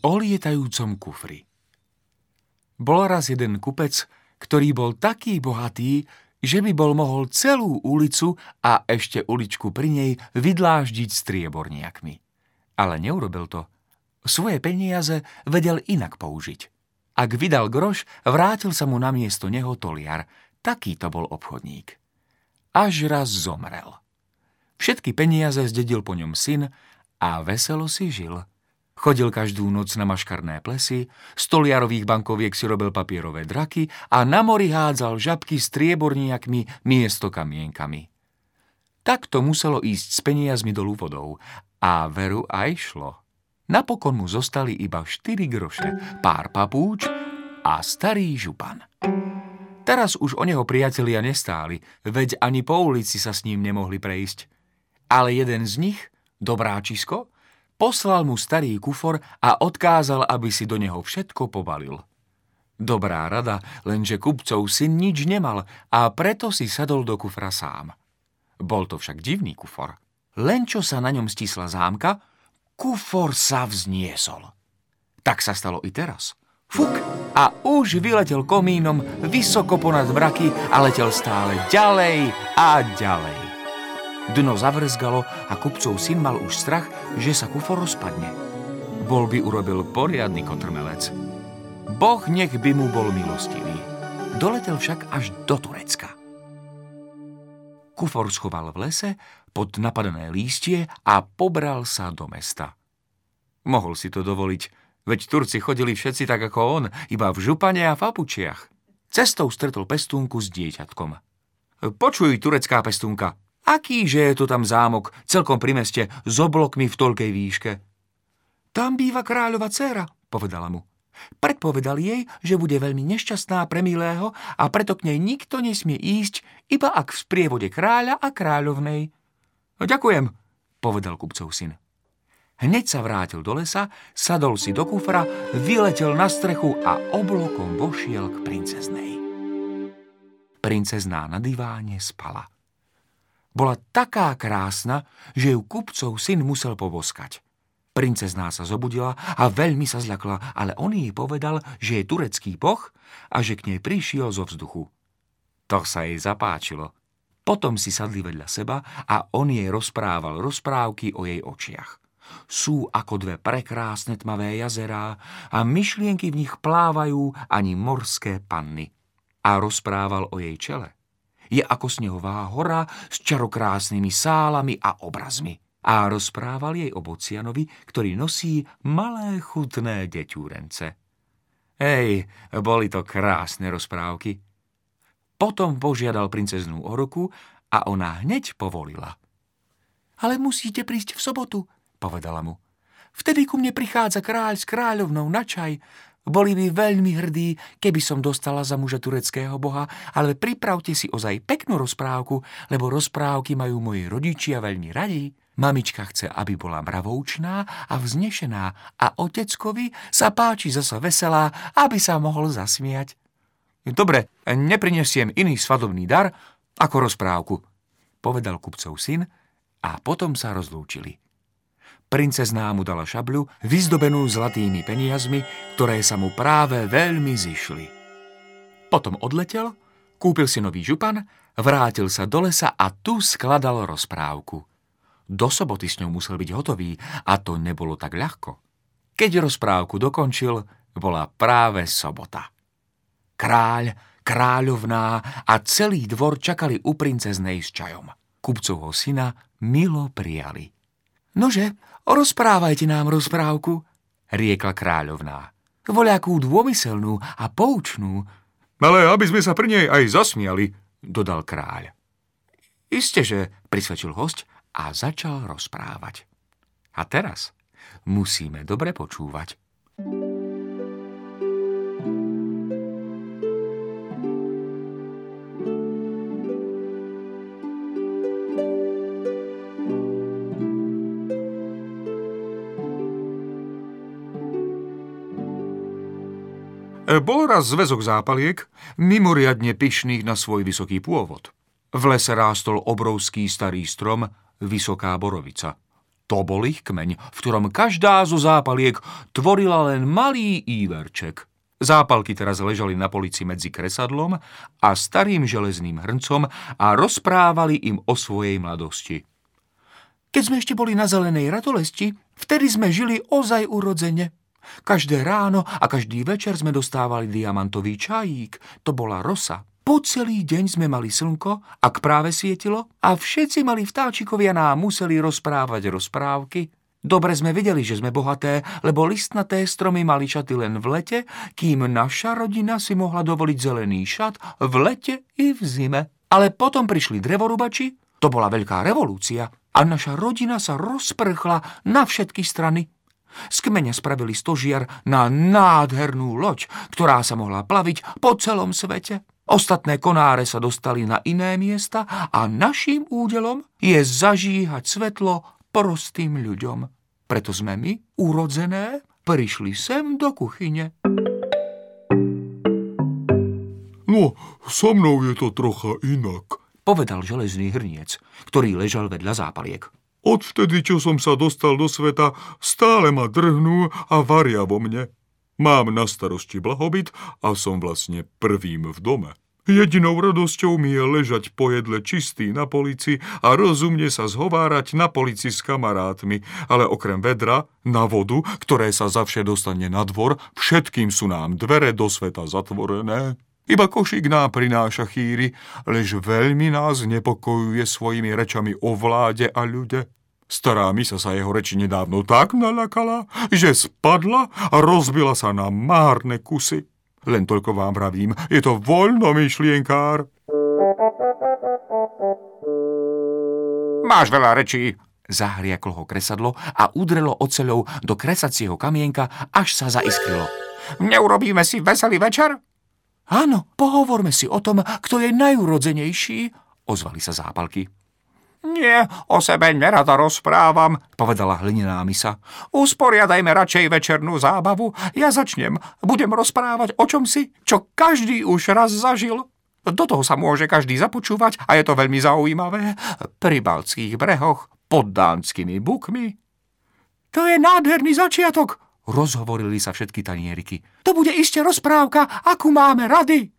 o lietajúcom kufri. Bol raz jeden kupec, ktorý bol taký bohatý, že by bol mohol celú ulicu a ešte uličku pri nej vydláždiť strieborniakmi. Ale neurobil to. Svoje peniaze vedel inak použiť. Ak vydal groš, vrátil sa mu na miesto neho toliar. Taký to bol obchodník. Až raz zomrel. Všetky peniaze zdedil po ňom syn a veselo si žil. Chodil každú noc na maškarné plesy, stoliarových bankoviek si robil papierové draky a na mori hádzal žabky s trieborniakmi miesto kamienkami. Tak to muselo ísť s peniazmi dolu vodou a veru aj šlo. Napokon mu zostali iba 4 groše, pár papúč a starý župan. Teraz už o neho priatelia nestáli, veď ani po ulici sa s ním nemohli prejsť. Ale jeden z nich, Dobráčisko, Poslal mu starý kufor a odkázal, aby si do neho všetko pobalil. Dobrá rada, lenže kupcov syn nič nemal a preto si sadol do kufra sám. Bol to však divný kufor. Len čo sa na ňom stisla zámka, kufor sa vzniesol. Tak sa stalo i teraz. Fuk! A už vyletel komínom vysoko ponad mraky a letel stále ďalej a ďalej. Dno zavrzgalo a kupcov syn mal už strach, že sa kufor rozpadne. Bol by urobil poriadny kotrmelec. Boh nech by mu bol milostivý. Doletel však až do Turecka. Kufor schoval v lese pod napadené lístie a pobral sa do mesta. Mohol si to dovoliť, veď Turci chodili všetci tak ako on, iba v župane a fapučiach. Cestou stretol pestúnku s dieťatkom. Počuj, turecká pestúnka, Akýže je to tam zámok, celkom pri meste, s oblokmi v toľkej výške? Tam býva kráľova dcéra, povedala mu. Predpovedal jej, že bude veľmi nešťastná pre milého a preto k nej nikto nesmie ísť, iba ak v sprievode kráľa a kráľovnej. Ďakujem, povedal kupcov syn. Hneď sa vrátil do lesa, sadol si do kufra, vyletel na strechu a oblokom vošiel k princeznej. Princezná na diváne spala. Bola taká krásna, že ju kupcov syn musel poboskať. Princezná sa zobudila a veľmi sa zľakla, ale on jej povedal, že je turecký boh a že k nej prišiel zo vzduchu. To sa jej zapáčilo. Potom si sadli vedľa seba a on jej rozprával rozprávky o jej očiach. Sú ako dve prekrásne tmavé jazerá a myšlienky v nich plávajú ani morské panny. A rozprával o jej čele je ako snehová hora s čarokrásnymi sálami a obrazmi. A rozprával jej o Bocianovi, ktorý nosí malé chutné deťúrence. Hej, boli to krásne rozprávky. Potom požiadal princeznú o ruku a ona hneď povolila. Ale musíte prísť v sobotu, povedala mu. Vtedy ku mne prichádza kráľ s kráľovnou na čaj boli by veľmi hrdí, keby som dostala za muža tureckého boha, ale pripravte si ozaj peknú rozprávku, lebo rozprávky majú moji rodičia veľmi radi. Mamička chce, aby bola mravoučná a vznešená a oteckovi sa páči zasa veselá, aby sa mohol zasmiať. Dobre, neprinesiem iný svadobný dar ako rozprávku, povedal kupcov syn a potom sa rozlúčili. Princezná mu dala šabľu, vyzdobenú zlatými peniazmi, ktoré sa mu práve veľmi zišli. Potom odletel, kúpil si nový župan, vrátil sa do lesa a tu skladal rozprávku. Do soboty s ňou musel byť hotový a to nebolo tak ľahko. Keď rozprávku dokončil, bola práve sobota. Kráľ, kráľovná a celý dvor čakali u princeznej s čajom. Kupcovho syna milo prijali. Nože, rozprávajte nám rozprávku, riekla kráľovná. Voľakú dômyselnú a poučnú. Ale aby sme sa pri nej aj zasmiali, dodal kráľ. Isteže, prisvedčil host a začal rozprávať. A teraz musíme dobre počúvať. Bol raz zväzok zápaliek, mimoriadne pyšných na svoj vysoký pôvod. V lese rástol obrovský starý strom, vysoká borovica. To bol ich kmeň, v ktorom každá zo zápaliek tvorila len malý íverček. Zápalky teraz ležali na polici medzi kresadlom a starým železným hrncom a rozprávali im o svojej mladosti. Keď sme ešte boli na zelenej ratolesti, vtedy sme žili ozaj urodzene. Každé ráno a každý večer sme dostávali diamantový čajík. To bola rosa. Po celý deň sme mali slnko, ak práve svietilo, a všetci mali vtáčikovia nám museli rozprávať rozprávky. Dobre sme videli, že sme bohaté, lebo listnaté stromy mali šaty len v lete, kým naša rodina si mohla dovoliť zelený šat v lete i v zime. Ale potom prišli drevorubači, to bola veľká revolúcia a naša rodina sa rozprchla na všetky strany. Z kmeňa spravili stožiar na nádhernú loď, ktorá sa mohla plaviť po celom svete. Ostatné konáre sa dostali na iné miesta a naším údelom je zažíhať svetlo prostým ľuďom. Preto sme my, urodzené, prišli sem do kuchyne. No, so mnou je to trocha inak, povedal železný hrniec, ktorý ležal vedľa zápaliek. Odvtedy, čo som sa dostal do sveta, stále ma drhnú a varia vo mne. Mám na starosti blahobyt a som vlastne prvým v dome. Jedinou radosťou mi je ležať po jedle čistý na polici a rozumne sa zhovárať na polici s kamarátmi, ale okrem vedra, na vodu, ktoré sa zavše dostane na dvor, všetkým sú nám dvere do sveta zatvorené. Iba košík nám prináša chýry, lež veľmi nás nepokojuje svojimi rečami o vláde a ľude. Stará misa sa jeho reči nedávno tak nalakala, že spadla a rozbila sa na márne kusy. Len toľko vám vravím, je to myšlienkár. Máš veľa rečí, zahriaklo ho kresadlo a udrelo oceľou do kresacieho kamienka, až sa zaiskrilo. Neurobíme si veselý večer? Áno, pohovorme si o tom, kto je najurodzenejší, ozvali sa zápalky. Nie, o sebe nerada rozprávam, povedala hlinená misa. Usporiadajme radšej večernú zábavu. Ja začnem. Budem rozprávať o čom si, čo každý už raz zažil. Do toho sa môže každý započúvať a je to veľmi zaujímavé. Pri Balckých brehoch, pod dánskymi bukmi. To je nádherný začiatok, Rozhovorili sa všetky tanieriky. To bude iste rozprávka, akú máme rady.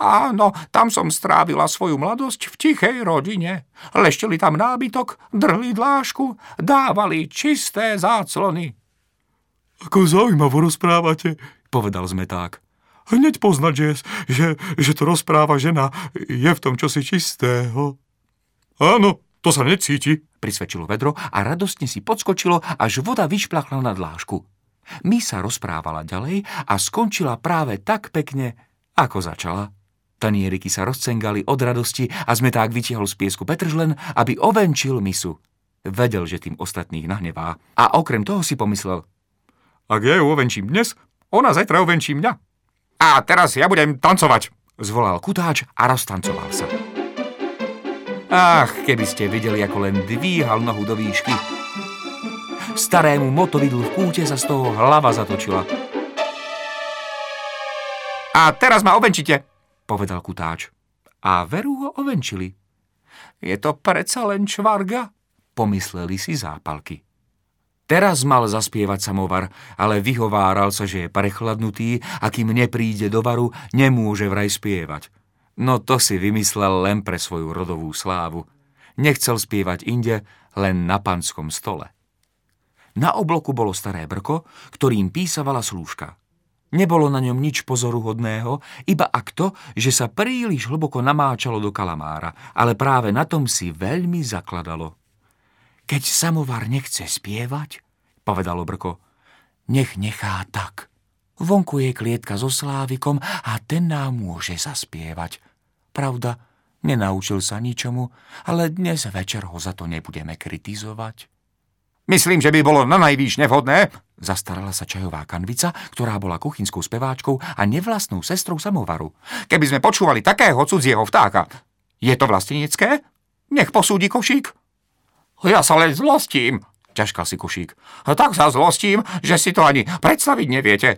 Áno, tam som strávila svoju mladosť v tichej rodine. Leštili tam nábytok, drhli dlášku, dávali čisté záclony. Ako zaujímavo rozprávate, povedal zmeták. Hneď poznať, že, že, že to rozpráva žena, je v tom čosi čistého. Áno, to sa necíti, prisvedčilo vedro a radostne si podskočilo, až voda vyšplachla na dlášku. My sa rozprávala ďalej a skončila práve tak pekne, ako začala. Tanieriky sa rozcengali od radosti a sme tak vytiahol z piesku Petržlen, aby ovenčil misu. Vedel, že tým ostatných nahnevá. A okrem toho si pomyslel. Ak ja ju ovenčím dnes, ona zajtra ovenčí mňa. A teraz ja budem tancovať, zvolal kutáč a roztancoval sa. Ach, keby ste videli, ako len dvíhal nohu do výšky. Starému motovidlu v kúte sa z toho hlava zatočila. A teraz ma ovenčite, povedal kutáč. A veru ho ovenčili. Je to predsa len čvarga, pomysleli si zápalky. Teraz mal zaspievať samovar, ale vyhováral sa, že je prechladnutý a kým nepríde do varu, nemôže vraj spievať. No to si vymyslel len pre svoju rodovú slávu. Nechcel spievať inde, len na panskom stole. Na obloku bolo staré brko, ktorým písavala slúžka. Nebolo na ňom nič pozoruhodného, iba ak to, že sa príliš hlboko namáčalo do kalamára, ale práve na tom si veľmi zakladalo. Keď samovar nechce spievať, povedalo brko, nech nechá tak. Vonku je klietka so slávikom a ten nám môže zaspievať. Pravda, nenaučil sa ničomu, ale dnes večer ho za to nebudeme kritizovať. Myslím, že by bolo na najvýš nevhodné, zastarala sa čajová kanvica, ktorá bola kuchynskou speváčkou a nevlastnou sestrou samovaru. Keby sme počúvali takého cudzieho vtáka. Je to vlastenecké? Nech posúdi košík. Ja sa len zlostím, ťažkal si košík. Tak sa zlostím, že si to ani predstaviť neviete.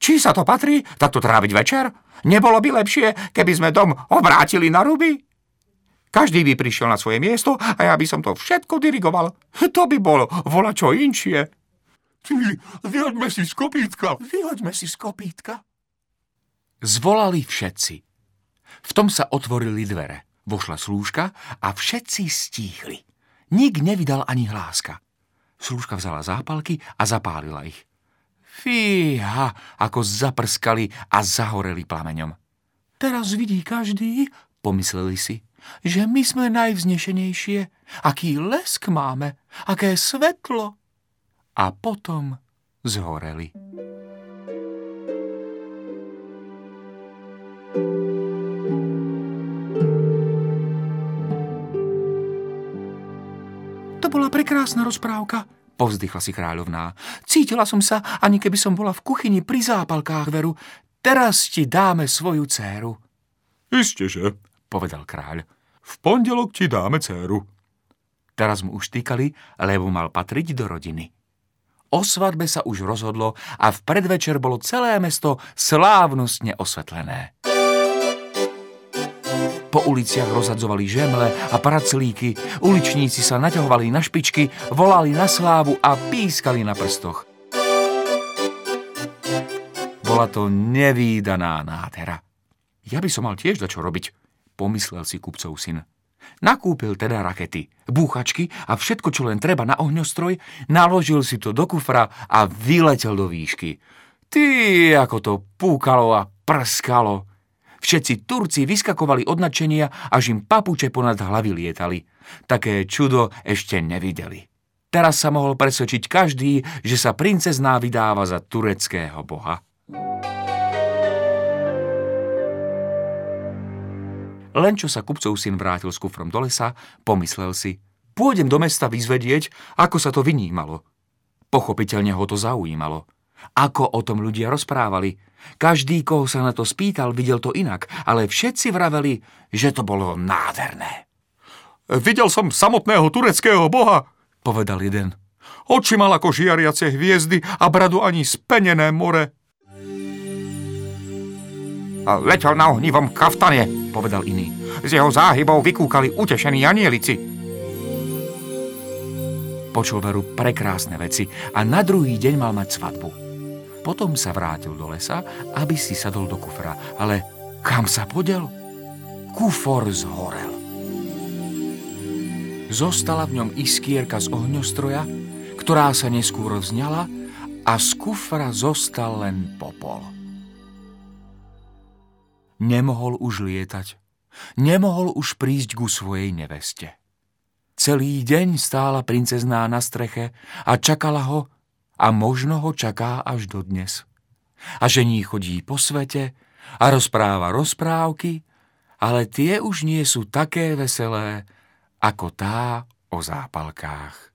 Či sa to patrí, takto tráviť večer? Nebolo by lepšie, keby sme dom obrátili na ruby? Každý by prišiel na svoje miesto a ja by som to všetko dirigoval. To by bolo vola čo inšie. vyhoďme si z kopítka. Vyhoďme si z kopítka. Zvolali všetci. V tom sa otvorili dvere. Vošla slúžka a všetci stíchli. Nik nevydal ani hláska. Slúžka vzala zápalky a zapálila ich. Fíha, ako zaprskali a zahoreli plameňom. Teraz vidí každý, pomysleli si, že my sme najvznešenejšie, aký lesk máme, aké svetlo. A potom zhoreli. To bola prekrásna rozprávka, povzdychla si kráľovná. Cítila som sa, ani keby som bola v kuchyni pri zápalkách veru. Teraz ti dáme svoju dceru. Isteže, povedal kráľ. V pondelok ti dáme dceru. Teraz mu už týkali, lebo mal patriť do rodiny. O svadbe sa už rozhodlo a v predvečer bolo celé mesto slávnostne osvetlené. Po uliciach rozhadzovali žemle a praclíky, uličníci sa naťahovali na špičky, volali na slávu a pískali na prstoch. Bola to nevýdaná nádhera. Ja by som mal tiež čo robiť, pomyslel si kupcov syn. Nakúpil teda rakety, búchačky a všetko, čo len treba na ohňostroj, naložil si to do kufra a vyletel do výšky. Ty, ako to púkalo a prskalo. Všetci Turci vyskakovali od nadšenia, až im papuče ponad hlavy lietali. Také čudo ešte nevideli. Teraz sa mohol presvedčiť každý, že sa princezná vydáva za tureckého boha. Len čo sa kupcov syn vrátil s kufrom do lesa, pomyslel si, pôjdem do mesta vyzvedieť, ako sa to vynímalo. Pochopiteľne ho to zaujímalo. Ako o tom ľudia rozprávali. Každý, koho sa na to spýtal, videl to inak, ale všetci vraveli, že to bolo nádherné. Videl som samotného tureckého boha, povedal jeden. Oči mal ako žiariace hviezdy a bradu ani spenené more. Letel na ohnivom kaftane, povedal iný. Z jeho záhybov vykúkali utešení anielici. Počul veru prekrásne veci a na druhý deň mal mať svadbu. Potom sa vrátil do lesa, aby si sadol do kufra. Ale kam sa podel? Kufor zhorel. Zostala v ňom iskierka z ohňostroja, ktorá sa neskôr vzňala a z kufra zostal len popol. Nemohol už lietať. Nemohol už prísť ku svojej neveste. Celý deň stála princezná na streche a čakala ho, a možno ho čaká až do dnes. A žení chodí po svete a rozpráva rozprávky, ale tie už nie sú také veselé ako tá o zápalkách.